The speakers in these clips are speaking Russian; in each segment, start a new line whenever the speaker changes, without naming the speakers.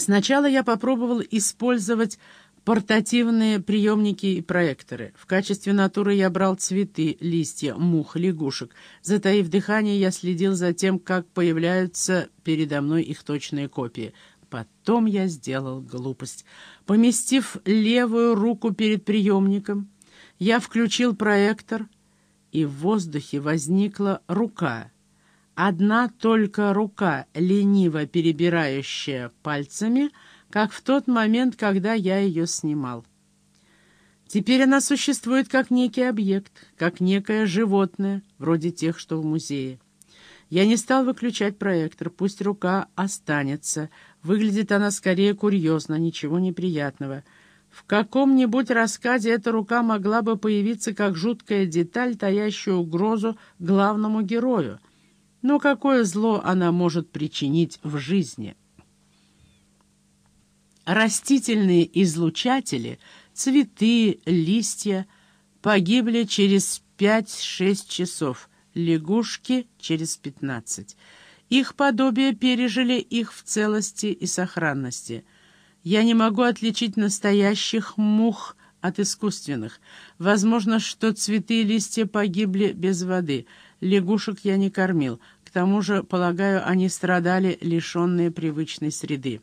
Сначала я попробовал использовать портативные приемники и проекторы. В качестве натуры я брал цветы, листья, мух, лягушек. Затаив дыхание, я следил за тем, как появляются передо мной их точные копии. Потом я сделал глупость. Поместив левую руку перед приемником, я включил проектор, и в воздухе возникла рука — Одна только рука, лениво перебирающая пальцами, как в тот момент, когда я ее снимал. Теперь она существует как некий объект, как некое животное, вроде тех, что в музее. Я не стал выключать проектор, пусть рука останется. Выглядит она скорее курьезно, ничего неприятного. В каком-нибудь рассказе эта рука могла бы появиться как жуткая деталь, таящая угрозу главному герою — но какое зло она может причинить в жизни? Растительные излучатели, цветы, листья погибли через 5-6 часов, лягушки — через 15. Их подобие пережили их в целости и сохранности. Я не могу отличить настоящих мух от искусственных. Возможно, что цветы и листья погибли без воды — Лягушек я не кормил. К тому же, полагаю, они страдали, лишенные привычной среды.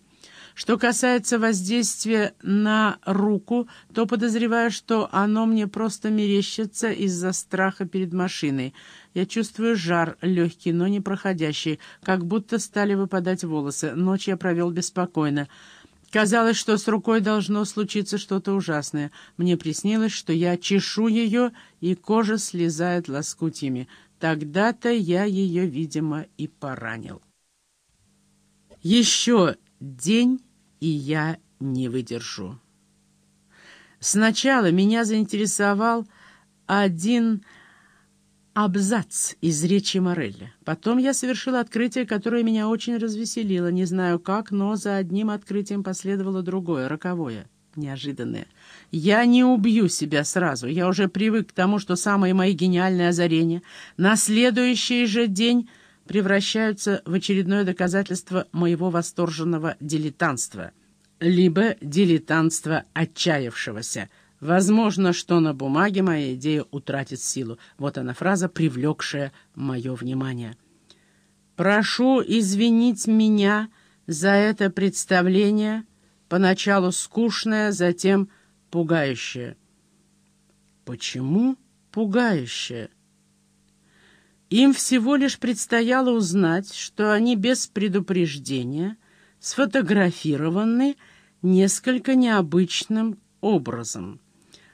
Что касается воздействия на руку, то подозреваю, что оно мне просто мерещится из-за страха перед машиной. Я чувствую жар, легкий, но не проходящий, как будто стали выпадать волосы. Ночь я провел беспокойно. Казалось, что с рукой должно случиться что-то ужасное. Мне приснилось, что я чешу ее, и кожа слезает лоскутьями. Тогда-то я ее, видимо, и поранил. Еще день, и я не выдержу. Сначала меня заинтересовал один абзац из речи Морелли. Потом я совершил открытие, которое меня очень развеселило. Не знаю как, но за одним открытием последовало другое, роковое, неожиданное. Я не убью себя сразу. Я уже привык к тому, что самые мои гениальные озарения на следующий же день превращаются в очередное доказательство моего восторженного дилетантства. Либо дилетантства отчаявшегося. Возможно, что на бумаге моя идея утратит силу. Вот она фраза, привлекшая мое внимание. «Прошу извинить меня за это представление, поначалу скучное, затем пугающее. Почему пугающее? Им всего лишь предстояло узнать, что они без предупреждения сфотографированы несколько необычным образом.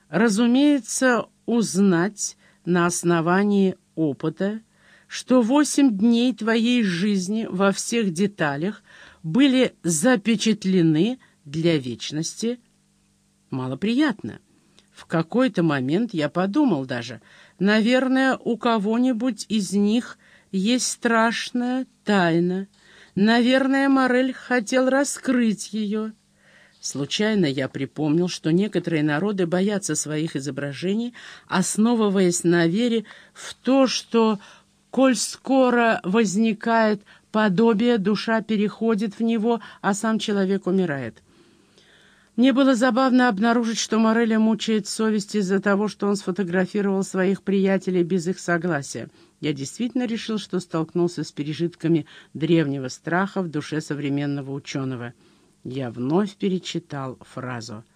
Разумеется, узнать на основании опыта, что восемь дней твоей жизни во всех деталях были запечатлены для вечности – малоприятно. В какой-то момент я подумал даже, наверное, у кого-нибудь из них есть страшная тайна. Наверное, Морель хотел раскрыть ее. Случайно я припомнил, что некоторые народы боятся своих изображений, основываясь на вере в то, что, коль скоро возникает подобие, душа переходит в него, а сам человек умирает. Мне было забавно обнаружить, что Мореля мучает совесть из-за того, что он сфотографировал своих приятелей без их согласия. Я действительно решил, что столкнулся с пережитками древнего страха в душе современного ученого. Я вновь перечитал фразу —